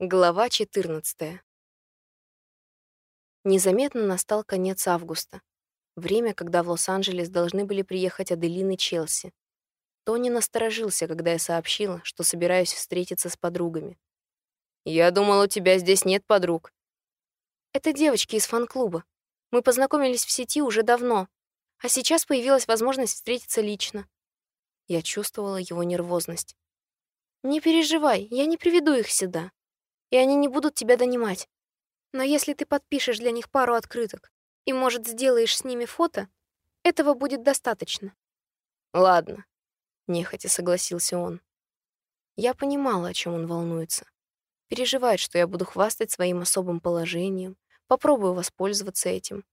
Глава 14. Незаметно настал конец августа. Время, когда в Лос-Анджелес должны были приехать Аделин и Челси. Тони насторожился, когда я сообщила, что собираюсь встретиться с подругами. «Я думал, у тебя здесь нет подруг». «Это девочки из фан-клуба. Мы познакомились в сети уже давно, а сейчас появилась возможность встретиться лично». Я чувствовала его нервозность. «Не переживай, я не приведу их сюда и они не будут тебя донимать. Но если ты подпишешь для них пару открыток и, может, сделаешь с ними фото, этого будет достаточно. Ладно, нехотя согласился он. Я понимала, о чем он волнуется. Переживает, что я буду хвастать своим особым положением, попробую воспользоваться этим.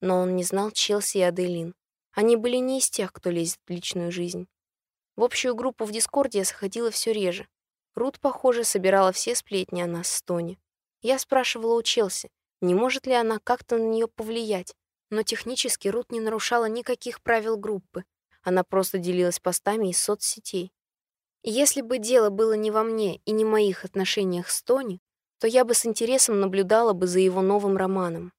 Но он не знал Челси и Аделин. Они были не из тех, кто лезет в личную жизнь. В общую группу в Дискорде я заходила все реже, Рут, похоже, собирала все сплетни о нас с Тони. Я спрашивала у Челси, не может ли она как-то на нее повлиять, но технически Рут не нарушала никаких правил группы. Она просто делилась постами из соцсетей. если бы дело было не во мне и не моих отношениях с Тони, то я бы с интересом наблюдала бы за его новым романом.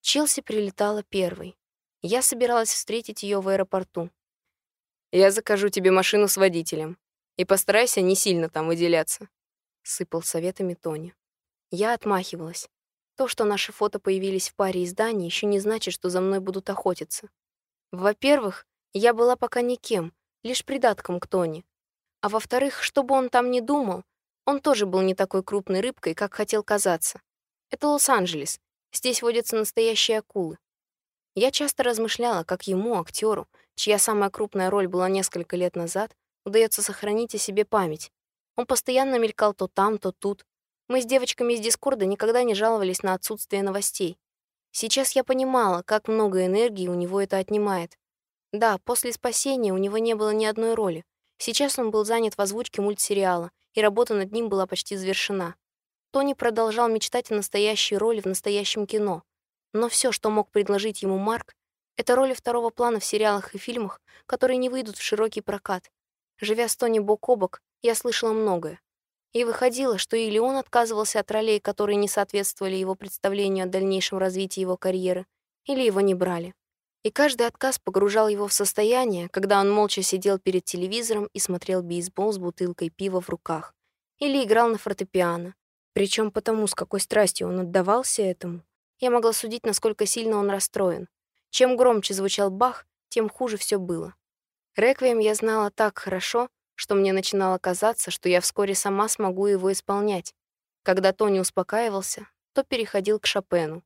Челси прилетала первой. Я собиралась встретить ее в аэропорту. «Я закажу тебе машину с водителем», и постарайся не сильно там выделяться», — сыпал советами Тони. Я отмахивалась. То, что наши фото появились в паре изданий, еще не значит, что за мной будут охотиться. Во-первых, я была пока никем, лишь придатком к Тони. А во-вторых, что бы он там ни думал, он тоже был не такой крупной рыбкой, как хотел казаться. Это Лос-Анджелес. Здесь водятся настоящие акулы. Я часто размышляла, как ему, актеру, чья самая крупная роль была несколько лет назад, удается сохранить о себе память. Он постоянно мелькал то там, то тут. Мы с девочками из Дискорда никогда не жаловались на отсутствие новостей. Сейчас я понимала, как много энергии у него это отнимает. Да, после спасения у него не было ни одной роли. Сейчас он был занят в озвучке мультсериала, и работа над ним была почти завершена. Тони продолжал мечтать о настоящей роли в настоящем кино. Но все, что мог предложить ему Марк, это роли второго плана в сериалах и фильмах, которые не выйдут в широкий прокат, Живя с Тони бок о бок, я слышала многое. И выходило, что или он отказывался от ролей, которые не соответствовали его представлению о дальнейшем развитии его карьеры, или его не брали. И каждый отказ погружал его в состояние, когда он молча сидел перед телевизором и смотрел бейсбол с бутылкой пива в руках, или играл на фортепиано. Причем потому, с какой страстью он отдавался этому, я могла судить, насколько сильно он расстроен. Чем громче звучал Бах, тем хуже все было. Реквием я знала так хорошо, что мне начинало казаться, что я вскоре сама смогу его исполнять. Когда Тони успокаивался, то переходил к Шопену.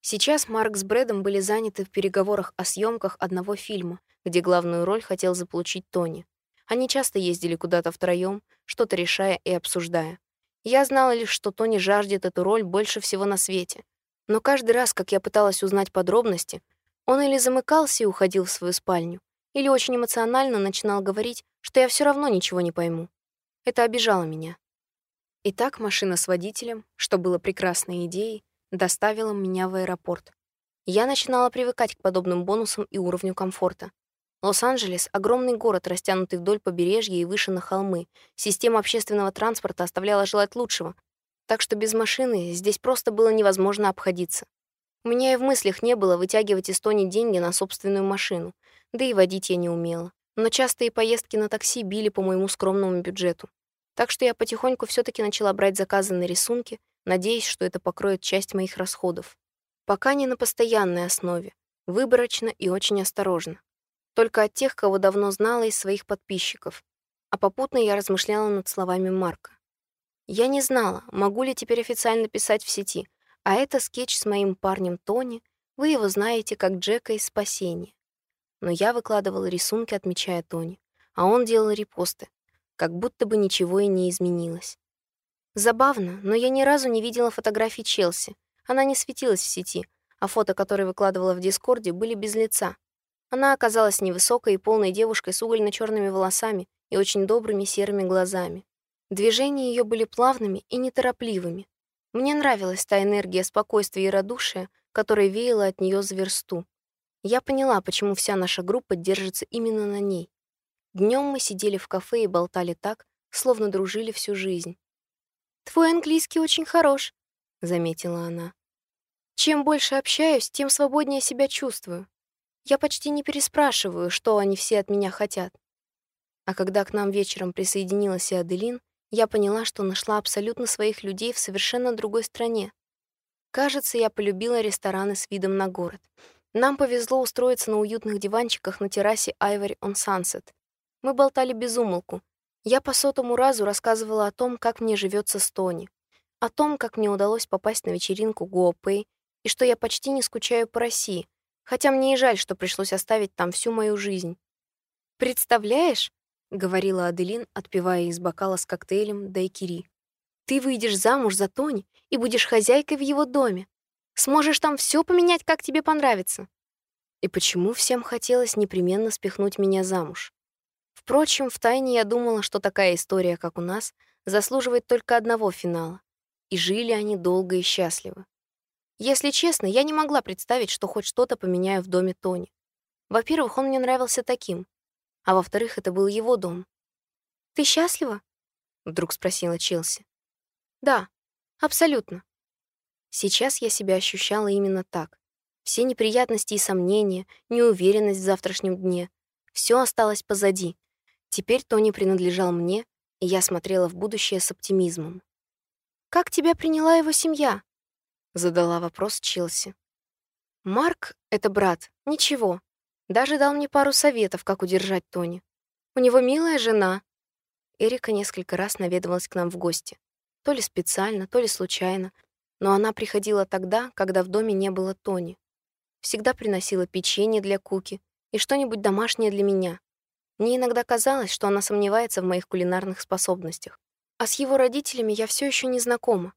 Сейчас Марк с Брэдом были заняты в переговорах о съемках одного фильма, где главную роль хотел заполучить Тони. Они часто ездили куда-то втроем, что-то решая и обсуждая. Я знала лишь, что Тони жаждет эту роль больше всего на свете. Но каждый раз, как я пыталась узнать подробности, он или замыкался и уходил в свою спальню, или очень эмоционально начинал говорить, что я все равно ничего не пойму. Это обижало меня. Итак, машина с водителем, что было прекрасной идеей, доставила меня в аэропорт. Я начинала привыкать к подобным бонусам и уровню комфорта. Лос-Анджелес — огромный город, растянутый вдоль побережья и выше на холмы. Система общественного транспорта оставляла желать лучшего, так что без машины здесь просто было невозможно обходиться. У меня и в мыслях не было вытягивать из Тони деньги на собственную машину да и водить я не умела. Но частые поездки на такси били по моему скромному бюджету. Так что я потихоньку все таки начала брать заказы на рисунки, надеясь, что это покроет часть моих расходов. Пока не на постоянной основе, выборочно и очень осторожно. Только от тех, кого давно знала из своих подписчиков. А попутно я размышляла над словами Марка. Я не знала, могу ли теперь официально писать в сети, а это скетч с моим парнем Тони, вы его знаете как Джека из «Спасения» но я выкладывала рисунки, отмечая Тони, а он делал репосты, как будто бы ничего и не изменилось. Забавно, но я ни разу не видела фотографий Челси. Она не светилась в сети, а фото, которые выкладывала в Дискорде, были без лица. Она оказалась невысокой и полной девушкой с угольно черными волосами и очень добрыми серыми глазами. Движения ее были плавными и неторопливыми. Мне нравилась та энергия спокойствия и радушия, которая веяла от нее за версту. Я поняла, почему вся наша группа держится именно на ней. Днем мы сидели в кафе и болтали так, словно дружили всю жизнь. твой английский очень хорош», — заметила она. «Чем больше общаюсь, тем свободнее себя чувствую. Я почти не переспрашиваю, что они все от меня хотят. А когда к нам вечером присоединилась и Аделин, я поняла, что нашла абсолютно своих людей в совершенно другой стране. Кажется, я полюбила рестораны с видом на город. Нам повезло устроиться на уютных диванчиках на террасе Ivory on Sunset. Мы болтали без умолку. Я по сотому разу рассказывала о том, как мне живется с Тони, о том, как мне удалось попасть на вечеринку Гуопэй, и что я почти не скучаю по России, хотя мне и жаль, что пришлось оставить там всю мою жизнь. «Представляешь?» — говорила Аделин, отпивая из бокала с коктейлем дайкири. «Ты выйдешь замуж за Тони и будешь хозяйкой в его доме. Сможешь там все поменять, как тебе понравится». И почему всем хотелось непременно спихнуть меня замуж? Впрочем, втайне я думала, что такая история, как у нас, заслуживает только одного финала. И жили они долго и счастливо. Если честно, я не могла представить, что хоть что-то поменяю в доме Тони. Во-первых, он мне нравился таким, а во-вторых, это был его дом. «Ты счастлива?» — вдруг спросила Челси. «Да, абсолютно». Сейчас я себя ощущала именно так. Все неприятности и сомнения, неуверенность в завтрашнем дне — все осталось позади. Теперь Тони принадлежал мне, и я смотрела в будущее с оптимизмом. «Как тебя приняла его семья?» Задала вопрос Челси. Марк — это брат, ничего. Даже дал мне пару советов, как удержать Тони. У него милая жена. Эрика несколько раз наведывалась к нам в гости. То ли специально, то ли случайно. Но она приходила тогда, когда в доме не было Тони. Всегда приносила печенье для Куки и что-нибудь домашнее для меня. Мне иногда казалось, что она сомневается в моих кулинарных способностях. А с его родителями я все еще не знакома.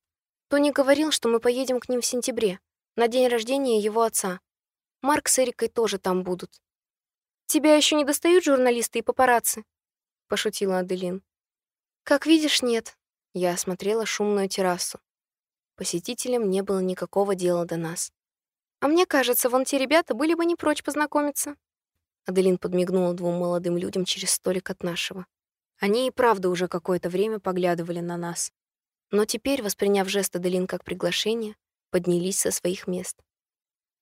Тони говорил, что мы поедем к ним в сентябре, на день рождения его отца. Марк с Эрикой тоже там будут. «Тебя еще не достают журналисты и папарацци?» — пошутила Аделин. «Как видишь, нет». Я осмотрела шумную террасу. Посетителям не было никакого дела до нас. «А мне кажется, вон те ребята были бы не прочь познакомиться». Аделин подмигнула двум молодым людям через столик от нашего. Они и правда уже какое-то время поглядывали на нас но теперь, восприняв жест Аделин как приглашение, поднялись со своих мест.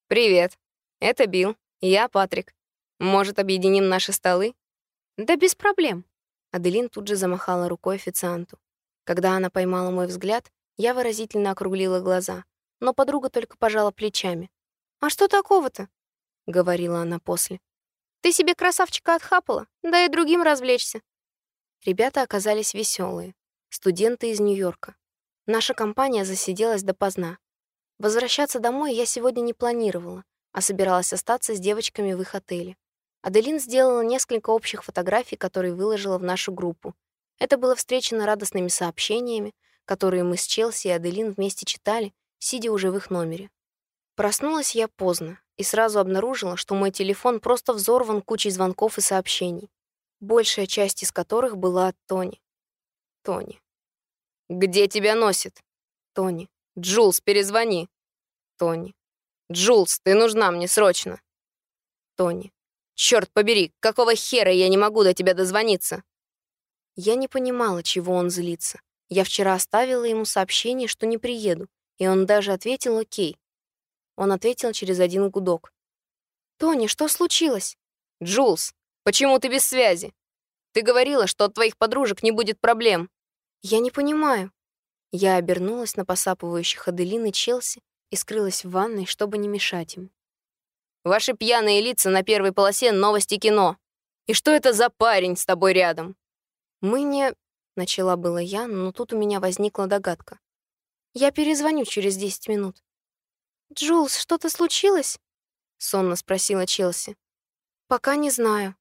«Привет. Это Билл. Я Патрик. Может, объединим наши столы?» «Да без проблем». Аделин тут же замахала рукой официанту. Когда она поймала мой взгляд, я выразительно округлила глаза, но подруга только пожала плечами. «А что такого-то?» — говорила она после. «Ты себе красавчика отхапала, да и другим развлечься». Ребята оказались веселые студенты из Нью-Йорка. Наша компания засиделась допоздна. Возвращаться домой я сегодня не планировала, а собиралась остаться с девочками в их отеле. Аделин сделала несколько общих фотографий, которые выложила в нашу группу. Это было встречено радостными сообщениями, которые мы с Челси и Аделин вместе читали, сидя уже в их номере. Проснулась я поздно и сразу обнаружила, что мой телефон просто взорван кучей звонков и сообщений, большая часть из которых была от Тони. Тони. «Где тебя носит?» Тони. «Джулс, перезвони». Тони. «Джулс, ты нужна мне срочно». Тони. «Чёрт побери, какого хера я не могу до тебя дозвониться?» Я не понимала, чего он злится. Я вчера оставила ему сообщение, что не приеду, и он даже ответил «Окей». Он ответил через один гудок. «Тони, что случилось?» «Джулс, почему ты без связи? Ты говорила, что от твоих подружек не будет проблем». «Я не понимаю». Я обернулась на посапывающих Аделин и Челси и скрылась в ванной, чтобы не мешать им. «Ваши пьяные лица на первой полосе новости кино. И что это за парень с тобой рядом?» «Мы не...» — начала было я, но тут у меня возникла догадка. «Я перезвоню через 10 минут». «Джулс, что-то случилось?» — сонно спросила Челси. «Пока не знаю»,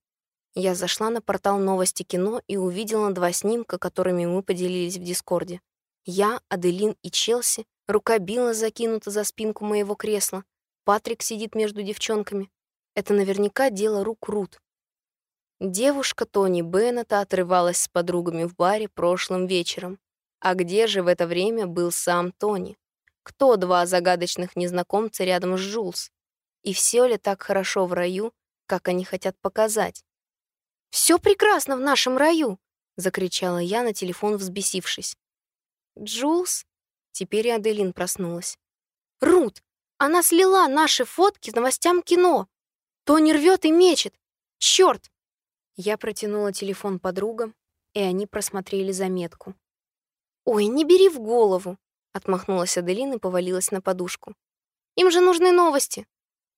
я зашла на портал новости кино и увидела два снимка, которыми мы поделились в Дискорде. Я, Аделин и Челси, рука Билла закинута за спинку моего кресла, Патрик сидит между девчонками. Это наверняка дело рук Рут. Девушка Тони Беннета отрывалась с подругами в баре прошлым вечером. А где же в это время был сам Тони? Кто два загадочных незнакомца рядом с Джулс? И все ли так хорошо в раю, как они хотят показать? Все прекрасно в нашем раю!» — закричала я на телефон, взбесившись. Джулс? Теперь и Аделин проснулась. Рут! Она слила наши фотки с новостям кино. Тони рвет и мечет. Черт! Я протянула телефон подругам, и они просмотрели заметку. «Ой, не бери в голову!» — отмахнулась Аделин и повалилась на подушку. «Им же нужны новости.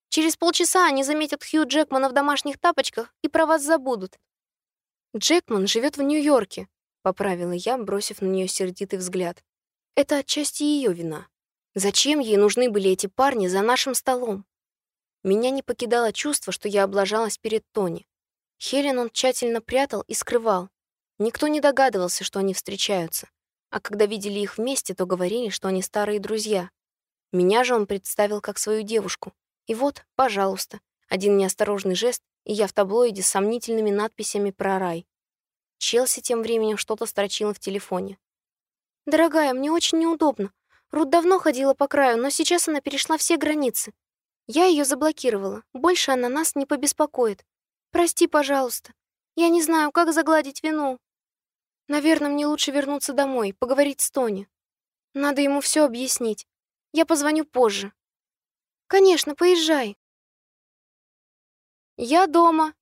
Через полчаса они заметят Хью Джекмана в домашних тапочках и про вас забудут». «Джекман живет в Нью-Йорке», — поправила я, бросив на нее сердитый взгляд. «Это отчасти ее вина. Зачем ей нужны были эти парни за нашим столом?» Меня не покидало чувство, что я облажалась перед Тони. Хелен он тщательно прятал и скрывал. Никто не догадывался, что они встречаются. А когда видели их вместе, то говорили, что они старые друзья. Меня же он представил как свою девушку. И вот, пожалуйста, один неосторожный жест, и я в таблоиде с сомнительными надписями про рай. Челси тем временем что-то строчила в телефоне. «Дорогая, мне очень неудобно. Рут давно ходила по краю, но сейчас она перешла все границы. Я ее заблокировала. Больше она нас не побеспокоит. Прости, пожалуйста. Я не знаю, как загладить вину. Наверное, мне лучше вернуться домой, поговорить с Тони. Надо ему все объяснить. Я позвоню позже. Конечно, поезжай. Я дома.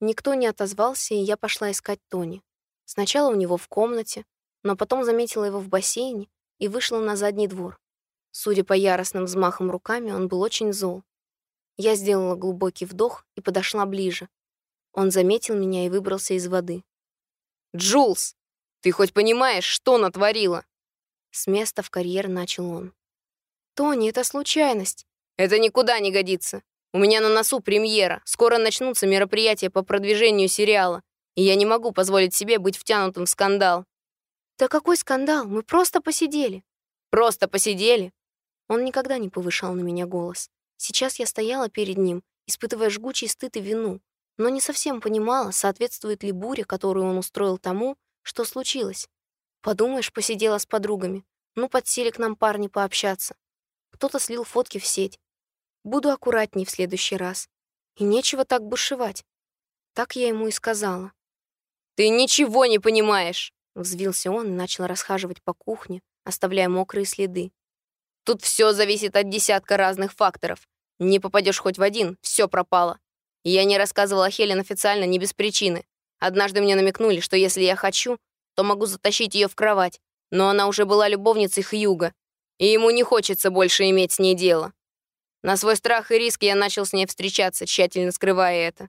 Никто не отозвался, и я пошла искать Тони. Сначала у него в комнате, но потом заметила его в бассейне и вышла на задний двор. Судя по яростным взмахам руками, он был очень зол. Я сделала глубокий вдох и подошла ближе. Он заметил меня и выбрался из воды. «Джулс, ты хоть понимаешь, что натворила?» С места в карьер начал он. «Тони, это случайность». «Это никуда не годится. У меня на носу премьера. Скоро начнутся мероприятия по продвижению сериала, и я не могу позволить себе быть втянутым в скандал». «Да какой скандал? Мы просто посидели». «Просто посидели?» Он никогда не повышал на меня голос. Сейчас я стояла перед ним, испытывая жгучий стыд и вину, но не совсем понимала, соответствует ли буря, которую он устроил тому, что случилось. Подумаешь, посидела с подругами. Ну, подсели к нам парни пообщаться. Кто-то слил фотки в сеть. Буду аккуратней в следующий раз. И нечего так бушевать. Так я ему и сказала. «Ты ничего не понимаешь!» Взвился он и начал расхаживать по кухне, оставляя мокрые следы. «Тут все зависит от десятка разных факторов. Не попадешь хоть в один, все пропало. Я не рассказывала Хелен официально не без причины. Однажды мне намекнули, что если я хочу, то могу затащить ее в кровать, но она уже была любовницей Хьюга, и ему не хочется больше иметь с ней дело. На свой страх и риск я начал с ней встречаться, тщательно скрывая это.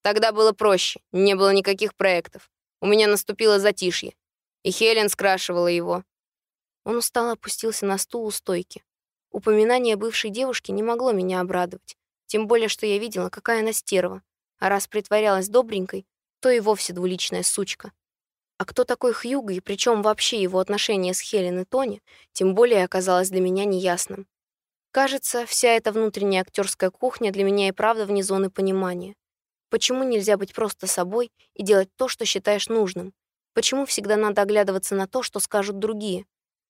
Тогда было проще, не было никаких проектов. У меня наступило затишье, и Хелен скрашивала его. Он устало опустился на стул у стойки. Упоминание бывшей девушки не могло меня обрадовать. Тем более, что я видела, какая она стерва. А раз притворялась добренькой, то и вовсе двуличная сучка. А кто такой Хьюго и причем вообще его отношения с Хелен и Тони, тем более оказалось для меня неясным. Кажется, вся эта внутренняя актерская кухня для меня и правда вне зоны понимания. Почему нельзя быть просто собой и делать то, что считаешь нужным? Почему всегда надо оглядываться на то, что скажут другие?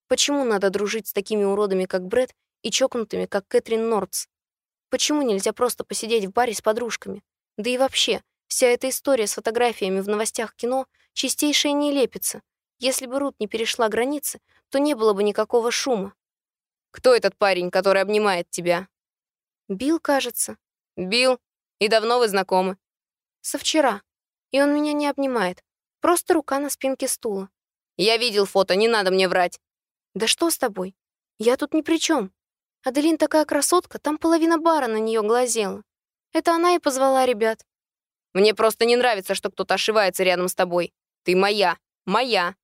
Почему надо дружить с такими уродами, как Брэд, и чокнутыми, как Кэтрин Нордс? Почему нельзя просто посидеть в баре с подружками? Да и вообще, вся эта история с фотографиями в новостях кино — чистейшая нелепица. Если бы Рут не перешла границы, то не было бы никакого шума. «Кто этот парень, который обнимает тебя?» «Билл, кажется». «Билл? И давно вы знакомы?» «Со вчера. И он меня не обнимает. Просто рука на спинке стула». «Я видел фото, не надо мне врать». «Да что с тобой? Я тут ни при чем. Аделин такая красотка, там половина бара на нее глазела. Это она и позвала ребят. Мне просто не нравится, что кто-то ошивается рядом с тобой. Ты моя, моя.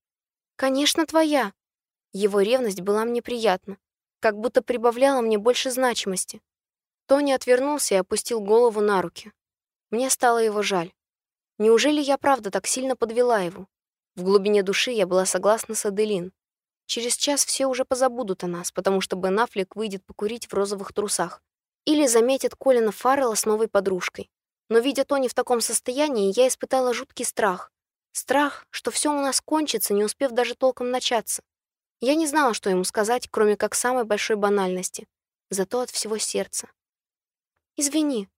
Конечно, твоя. Его ревность была мне приятна, как будто прибавляла мне больше значимости. Тони отвернулся и опустил голову на руки. Мне стало его жаль. Неужели я правда так сильно подвела его? В глубине души я была согласна с Аделин. Через час все уже позабудут о нас, потому что Бен Аффлек выйдет покурить в розовых трусах. Или заметит Колина Фаррелла с новой подружкой. Но видя Тони в таком состоянии, я испытала жуткий страх. Страх, что все у нас кончится, не успев даже толком начаться. Я не знала, что ему сказать, кроме как самой большой банальности. Зато от всего сердца. «Извини,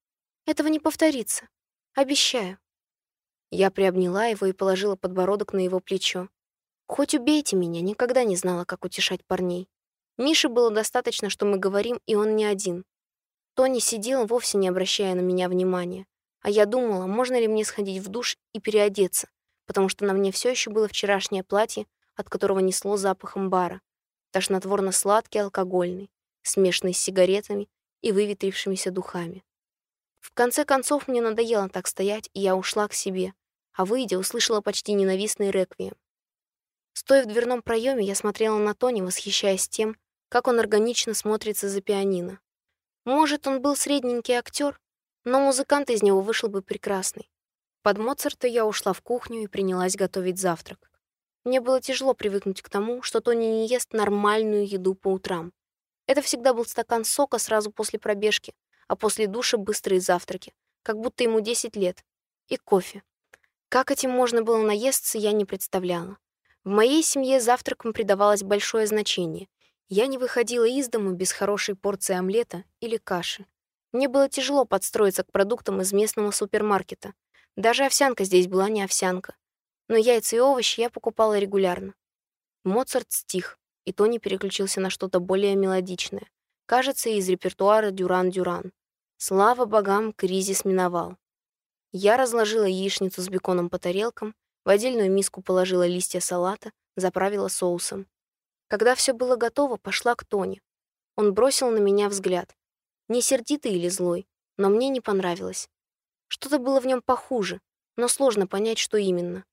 этого не повторится. Обещаю». Я приобняла его и положила подбородок на его плечо. Хоть убейте меня, никогда не знала, как утешать парней. Мише было достаточно, что мы говорим, и он не один. Тони сидел, вовсе не обращая на меня внимания. А я думала, можно ли мне сходить в душ и переодеться, потому что на мне все еще было вчерашнее платье, от которого несло запахом бара, тошнотворно-сладкий алкогольный, смешанный с сигаретами и выветрившимися духами. В конце концов, мне надоело так стоять, и я ушла к себе, а выйдя, услышала почти ненавистный реквием. Стоя в дверном проеме, я смотрела на Тони, восхищаясь тем, как он органично смотрится за пианино. Может, он был средненький актер, но музыкант из него вышел бы прекрасный. Под Моцарта я ушла в кухню и принялась готовить завтрак. Мне было тяжело привыкнуть к тому, что Тони не ест нормальную еду по утрам. Это всегда был стакан сока сразу после пробежки, а после душа быстрые завтраки, как будто ему 10 лет. И кофе. Как этим можно было наесться, я не представляла. В моей семье завтракам придавалось большое значение. Я не выходила из дому без хорошей порции омлета или каши. Мне было тяжело подстроиться к продуктам из местного супермаркета. Даже овсянка здесь была не овсянка. Но яйца и овощи я покупала регулярно. Моцарт стих, и Тони переключился на что-то более мелодичное. Кажется, из репертуара «Дюран-Дюран». Слава богам, кризис миновал. Я разложила яичницу с беконом по тарелкам, в отдельную миску положила листья салата, заправила соусом. Когда все было готово, пошла к Тони. Он бросил на меня взгляд. Не сердитый или злой, но мне не понравилось. Что-то было в нем похуже, но сложно понять, что именно.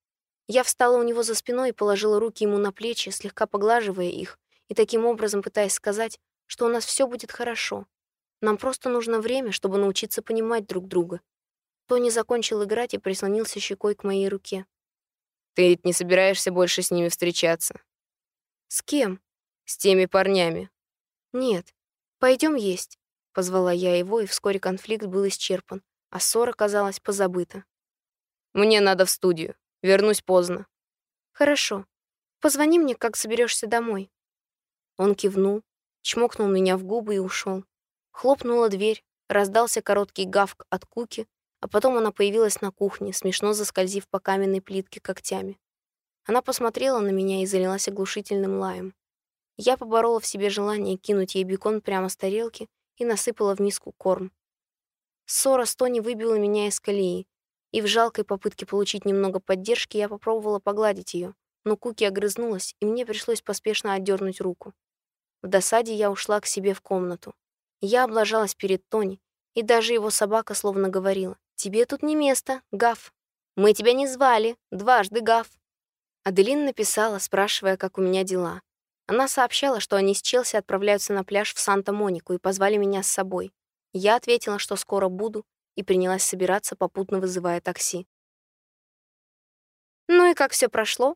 Я встала у него за спиной и положила руки ему на плечи, слегка поглаживая их, и таким образом пытаясь сказать, что у нас все будет хорошо. Нам просто нужно время, чтобы научиться понимать друг друга. Тони закончил играть и прислонился щекой к моей руке. Ты ведь не собираешься больше с ними встречаться? С кем? С теми парнями. Нет. Пойдем есть. Позвала я его, и вскоре конфликт был исчерпан, а ссора, казалось, позабыта. Мне надо в студию. Вернусь поздно. Хорошо. Позвони мне, как соберешься домой. Он кивнул, чмокнул меня в губы и ушел. Хлопнула дверь, раздался короткий гавк от Куки, а потом она появилась на кухне, смешно заскользив по каменной плитке когтями. Она посмотрела на меня и залилась оглушительным лаем. Я поборола в себе желание кинуть ей бекон прямо с тарелки и насыпала в миску корм. Ссора с Тони выбила меня из колеи, и в жалкой попытке получить немного поддержки я попробовала погладить ее, но Куки огрызнулась, и мне пришлось поспешно отдернуть руку. В досаде я ушла к себе в комнату. Я облажалась перед Тони, и даже его собака словно говорила, «Тебе тут не место, Гав. Мы тебя не звали, дважды Гав». Аделин написала, спрашивая, как у меня дела. Она сообщала, что они с Челси отправляются на пляж в Санта-Монику и позвали меня с собой. Я ответила, что скоро буду, и принялась собираться, попутно вызывая такси. «Ну и как все прошло?»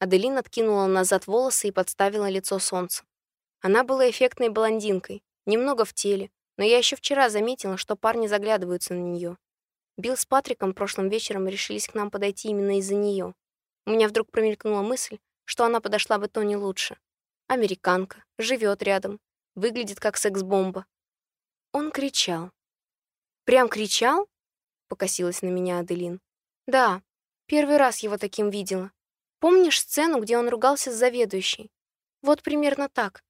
Аделин откинула назад волосы и подставила лицо солнцу. Она была эффектной блондинкой, немного в теле, но я еще вчера заметила, что парни заглядываются на нее. Билл с Патриком прошлым вечером решились к нам подойти именно из-за нее. У меня вдруг промелькнула мысль, что она подошла бы Тони лучше. Американка, живет рядом, выглядит как секс-бомба. Он кричал. «Прям кричал?» — покосилась на меня Аделин. «Да, первый раз его таким видела. Помнишь сцену, где он ругался с заведующей? Вот примерно так».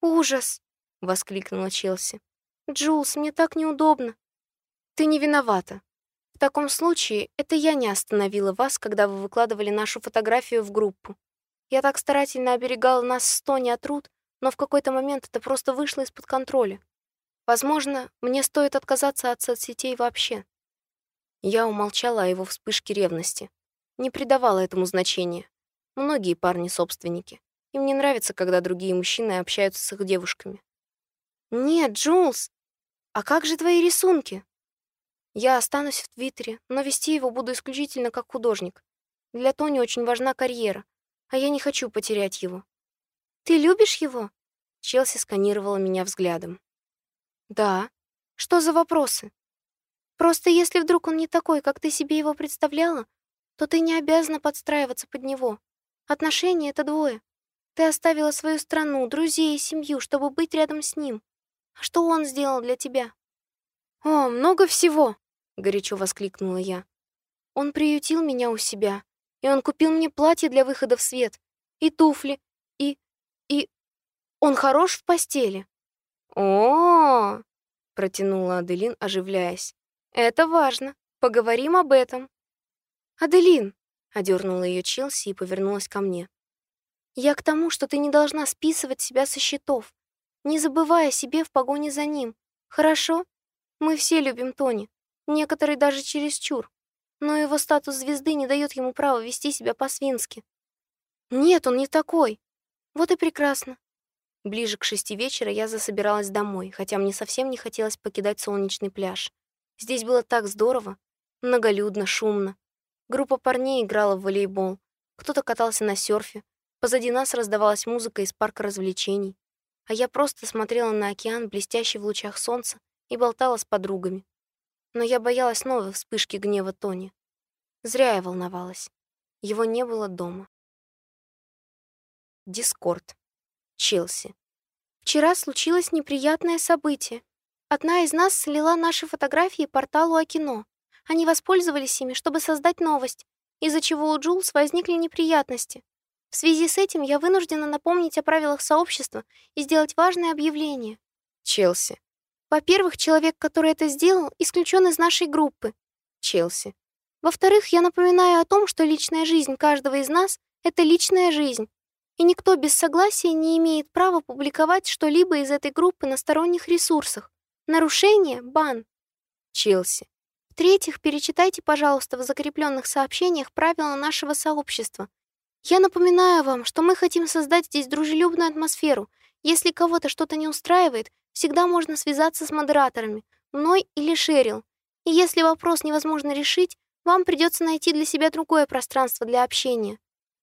«Ужас!» — воскликнула Челси. «Джулс, мне так неудобно». «Ты не виновата. В таком случае это я не остановила вас, когда вы выкладывали нашу фотографию в группу. Я так старательно оберегала нас с Тони от Рут, но в какой-то момент это просто вышло из-под контроля. Возможно, мне стоит отказаться от соцсетей вообще. Я умолчала о его вспышке ревности. Не придавала этому значения. Многие парни — собственники. Им не нравится, когда другие мужчины общаются с их девушками. «Нет, Джулс, а как же твои рисунки?» Я останусь в Твиттере, но вести его буду исключительно как художник. Для Тони очень важна карьера, а я не хочу потерять его. Ты любишь его? Челси сканировала меня взглядом. Да. Что за вопросы? Просто если вдруг он не такой, как ты себе его представляла, то ты не обязана подстраиваться под него. Отношения — это двое. Ты оставила свою страну, друзей и семью, чтобы быть рядом с ним. А что он сделал для тебя? О, много всего. — горячо воскликнула я. «Он приютил меня у себя, и он купил мне платье для выхода в свет, и туфли, и... и... Он хорош в постели». «О-о-о!» — протянула Аделин, оживляясь. «Это важно. Поговорим об этом». «Аделин!» — одернула ее Челси и повернулась ко мне. «Я к тому, что ты не должна списывать себя со счетов, не забывая о себе в погоне за ним. Хорошо? Мы все любим Тони, некоторые даже чересчур, но его статус звезды не дает ему права вести себя по-свински. Нет, он не такой. Вот и прекрасно. Ближе к шести вечера я засобиралась домой, хотя мне совсем не хотелось покидать солнечный пляж. Здесь было так здорово, многолюдно, шумно. Группа парней играла в волейбол, кто-то катался на серфе, позади нас раздавалась музыка из парка развлечений, а я просто смотрела на океан, блестящий в лучах солнца, и болтала с подругами. Но я боялась новой вспышки гнева Тони. Зря я волновалась. Его не было дома. Дискорд. Челси. Вчера случилось неприятное событие. Одна из нас слила наши фотографии порталу Акино. Они воспользовались ими, чтобы создать новость, из-за чего у Джулс возникли неприятности. В связи с этим я вынуждена напомнить о правилах сообщества и сделать важное объявление. Челси. Во-первых, человек, который это сделал, исключен из нашей группы. Челси. Во-вторых, я напоминаю о том, что личная жизнь каждого из нас — это личная жизнь, и никто без согласия не имеет права публиковать что-либо из этой группы на сторонних ресурсах. Нарушение — бан. Челси. В-третьих, перечитайте, пожалуйста, в закрепленных сообщениях правила нашего сообщества. Я напоминаю вам, что мы хотим создать здесь дружелюбную атмосферу. Если кого-то что-то не устраивает, всегда можно связаться с модераторами, мной или Шерил. И если вопрос невозможно решить, вам придется найти для себя другое пространство для общения.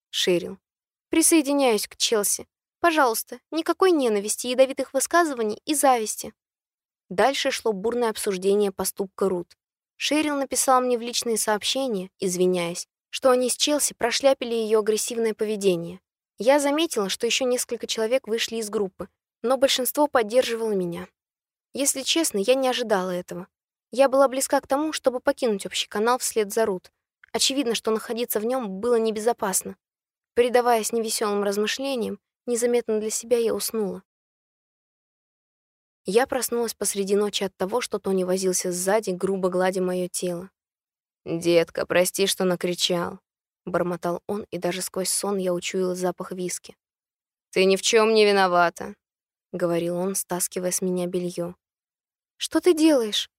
Шерил. Присоединяюсь к Челси. Пожалуйста, никакой ненависти, ядовитых высказываний и зависти. Дальше шло бурное обсуждение поступка Рут. Шерил написал мне в личные сообщения, извиняясь, что они с Челси прошляпили ее агрессивное поведение. Я заметила, что еще несколько человек вышли из группы, но большинство поддерживало меня. Если честно, я не ожидала этого. Я была близка к тому, чтобы покинуть общий канал вслед за Рут. Очевидно, что находиться в нем было небезопасно. Передаваясь невеселым размышлениям, незаметно для себя я уснула. Я проснулась посреди ночи от того, что Тони возился сзади, грубо гладя мое тело. «Детка, прости, что накричал», — бормотал он, и даже сквозь сон я учуяла запах виски. «Ты ни в чем не виновата», — говорил он, стаскивая с меня белье. «Что ты делаешь?»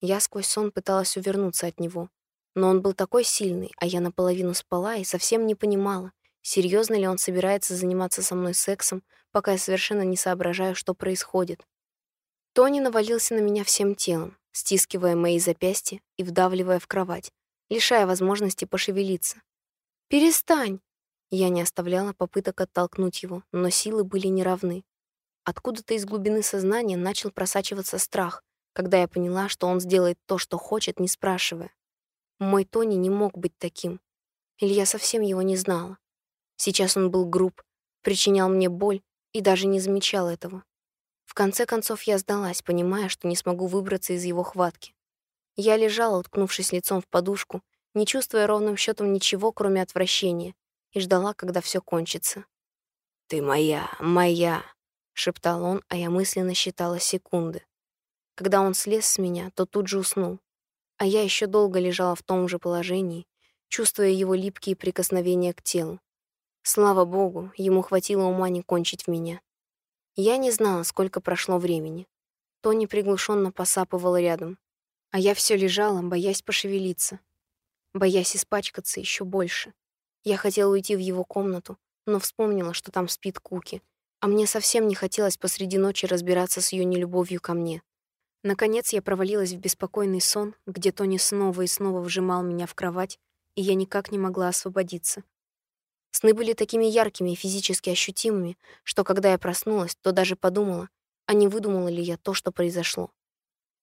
Я сквозь сон пыталась увернуться от него, но он был такой сильный, а я наполовину спала и совсем не понимала, серьезно ли он собирается заниматься со мной сексом, пока я совершенно не соображаю, что происходит. Тони навалился на меня всем телом, стискивая мои запястья и вдавливая в кровать, лишая возможности пошевелиться. «Перестань!» Я не оставляла попыток оттолкнуть его, но силы были неравны. Откуда-то из глубины сознания начал просачиваться страх, когда я поняла, что он сделает то, что хочет, не спрашивая. Мой Тони не мог быть таким. Или я совсем его не знала. Сейчас он был груб, причинял мне боль и даже не замечал этого. В конце концов я сдалась, понимая, что не смогу выбраться из его хватки. Я лежала, уткнувшись лицом в подушку, не чувствуя ровным счетом ничего, кроме отвращения, и ждала, когда все кончится. «Ты моя, моя!» — шептал он, а я мысленно считала секунды. Когда он слез с меня, то тут же уснул, а я еще долго лежала в том же положении, чувствуя его липкие прикосновения к телу. Слава богу, ему хватило ума не кончить в меня. Я не знала, сколько прошло времени. Тони приглушенно посапывал рядом, а я все лежала, боясь пошевелиться, боясь испачкаться еще больше. Я хотела уйти в его комнату, но вспомнила, что там спит Куки, а мне совсем не хотелось посреди ночи разбираться с ее нелюбовью ко мне. Наконец я провалилась в беспокойный сон, где Тони снова и снова вжимал меня в кровать, и я никак не могла освободиться. Сны были такими яркими и физически ощутимыми, что когда я проснулась, то даже подумала, а не выдумала ли я то, что произошло.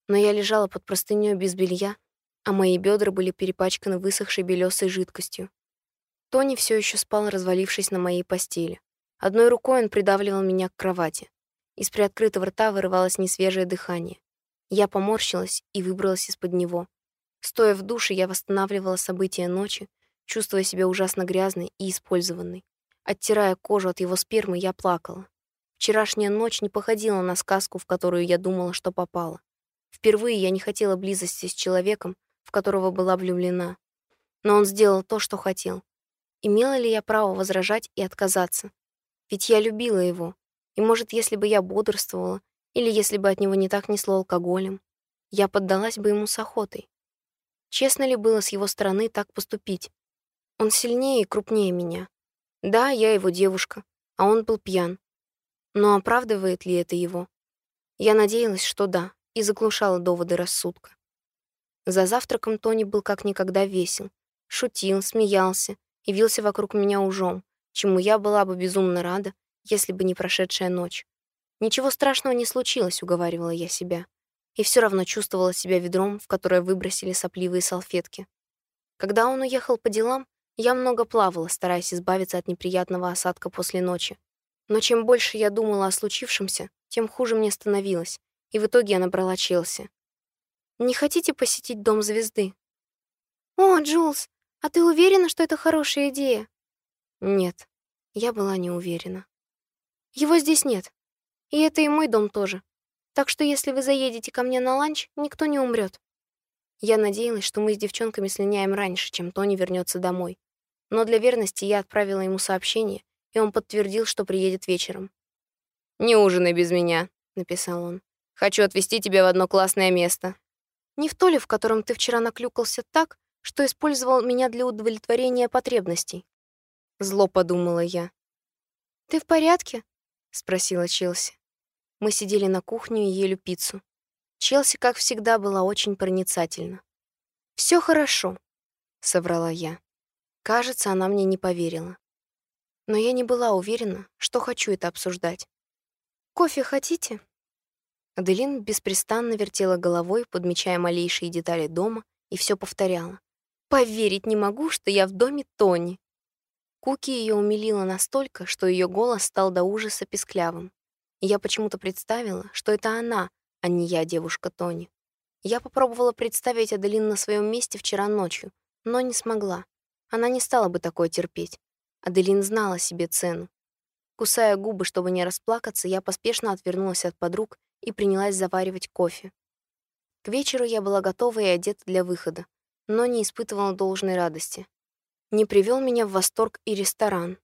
Но я лежала под простынёй без белья, а мои бедра были перепачканы высохшей белесой жидкостью. Тони все еще спал, развалившись на моей постели. Одной рукой он придавливал меня к кровати. Из приоткрытого рта вырывалось несвежее дыхание. Я поморщилась и выбралась из-под него. Стоя в душе, я восстанавливала события ночи, чувствуя себя ужасно грязной и использованной. Оттирая кожу от его спермы, я плакала. Вчерашняя ночь не походила на сказку, в которую я думала, что попала. Впервые я не хотела близости с человеком, в которого была влюблена. Но он сделал то, что хотел. Имела ли я право возражать и отказаться? Ведь я любила его. И, может, если бы я бодрствовала, или если бы от него не так несло алкоголем, я поддалась бы ему с охотой. Честно ли было с его стороны так поступить? Он сильнее и крупнее меня. Да, я его девушка, а он был пьян. Но оправдывает ли это его? Я надеялась, что да, и заглушала доводы рассудка. За завтраком Тони был как никогда весел, шутил, смеялся и вился вокруг меня ужом, чему я была бы безумно рада, если бы не прошедшая ночь. Ничего страшного не случилось, уговаривала я себя, и все равно чувствовала себя ведром, в которое выбросили сопливые салфетки. Когда он уехал по делам, я много плавала, стараясь избавиться от неприятного осадка после ночи. Но чем больше я думала о случившемся, тем хуже мне становилось, и в итоге я набрала Челси. «Не хотите посетить Дом звезды?» «О, Джулс, а ты уверена, что это хорошая идея?» Нет, я была не уверена. Его здесь нет. И это и мой дом тоже. Так что если вы заедете ко мне на ланч, никто не умрет. Я надеялась, что мы с девчонками слиняем раньше, чем Тони вернется домой. Но для верности я отправила ему сообщение, и он подтвердил, что приедет вечером. «Не ужинай без меня», — написал он. «Хочу отвезти тебя в одно классное место». «Не в то ли, в котором ты вчера наклюкался так, что использовал меня для удовлетворения потребностей?» Зло подумала я. «Ты в порядке?» — спросила Челси. Мы сидели на кухне и ели пиццу. Челси, как всегда, была очень проницательна. Все хорошо», — соврала я. Кажется, она мне не поверила. Но я не была уверена, что хочу это обсуждать. «Кофе хотите?» Аделин беспрестанно вертела головой, подмечая малейшие детали дома, и все повторяла. «Поверить не могу, что я в доме Тони». Куки ее умилила настолько, что ее голос стал до ужаса писклявым. И я почему-то представила, что это она, а не я, девушка Тони. Я попробовала представить Аделин на своем месте вчера ночью, но не смогла. Она не стала бы такое терпеть. Аделин знала себе цену. Кусая губы, чтобы не расплакаться, я поспешно отвернулась от подруг и принялась заваривать кофе. К вечеру я была готова и одета для выхода, но не испытывала должной радости. Не привел меня в восторг и ресторан.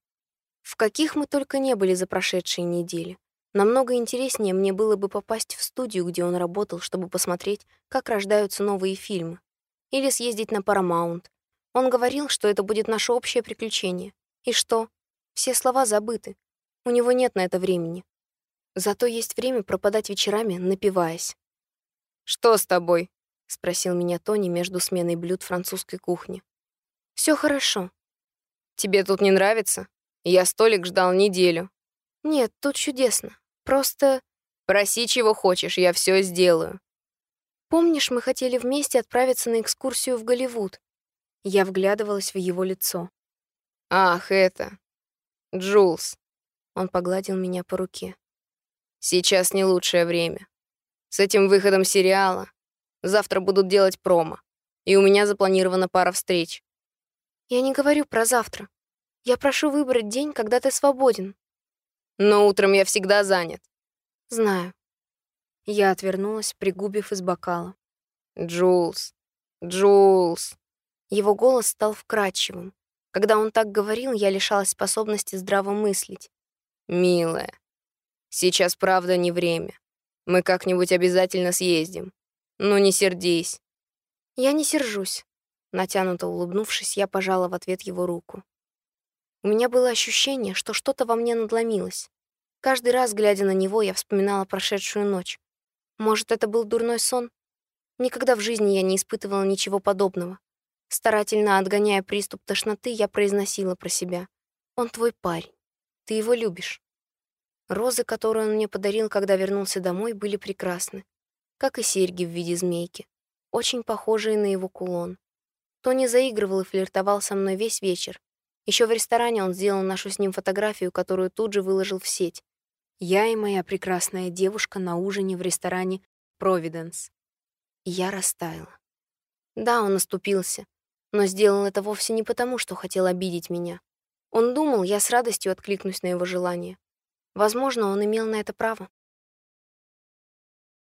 В каких мы только не были за прошедшие недели. Намного интереснее мне было бы попасть в студию, где он работал, чтобы посмотреть, как рождаются новые фильмы. Или съездить на Paramount, он говорил, что это будет наше общее приключение. И что? Все слова забыты. У него нет на это времени. Зато есть время пропадать вечерами, напиваясь. «Что с тобой?» — спросил меня Тони между сменой блюд французской кухни. Все хорошо». «Тебе тут не нравится? Я столик ждал неделю». «Нет, тут чудесно. Просто...» «Проси, чего хочешь, я все сделаю». «Помнишь, мы хотели вместе отправиться на экскурсию в Голливуд? Я вглядывалась в его лицо. «Ах, это... Джулс!» Он погладил меня по руке. «Сейчас не лучшее время. С этим выходом сериала завтра будут делать промо, и у меня запланирована пара встреч». «Я не говорю про завтра. Я прошу выбрать день, когда ты свободен». «Но утром я всегда занят». «Знаю». Я отвернулась, пригубив из бокала. «Джулс, Джулс!» Его голос стал вкрадчивым. Когда он так говорил, я лишалась способности здраво мыслить. «Милая, сейчас правда не время. Мы как-нибудь обязательно съездим. Ну, не сердись». «Я не сержусь». Натянуто улыбнувшись, я пожала в ответ его руку. У меня было ощущение, что что-то во мне надломилось. Каждый раз, глядя на него, я вспоминала прошедшую ночь. Может, это был дурной сон? Никогда в жизни я не испытывала ничего подобного. Старательно отгоняя приступ тошноты, я произносила про себя. «Он твой парень. Ты его любишь». Розы, которые он мне подарил, когда вернулся домой, были прекрасны. Как и серьги в виде змейки, очень похожие на его кулон. Тони заигрывал и флиртовал со мной весь вечер. Еще в ресторане он сделал нашу с ним фотографию, которую тут же выложил в сеть. Я и моя прекрасная девушка на ужине в ресторане «Провиденс». я растаяла. Да, он наступился, но сделал это вовсе не потому, что хотел обидеть меня. Он думал, я с радостью откликнусь на его желание. Возможно, он имел на это право.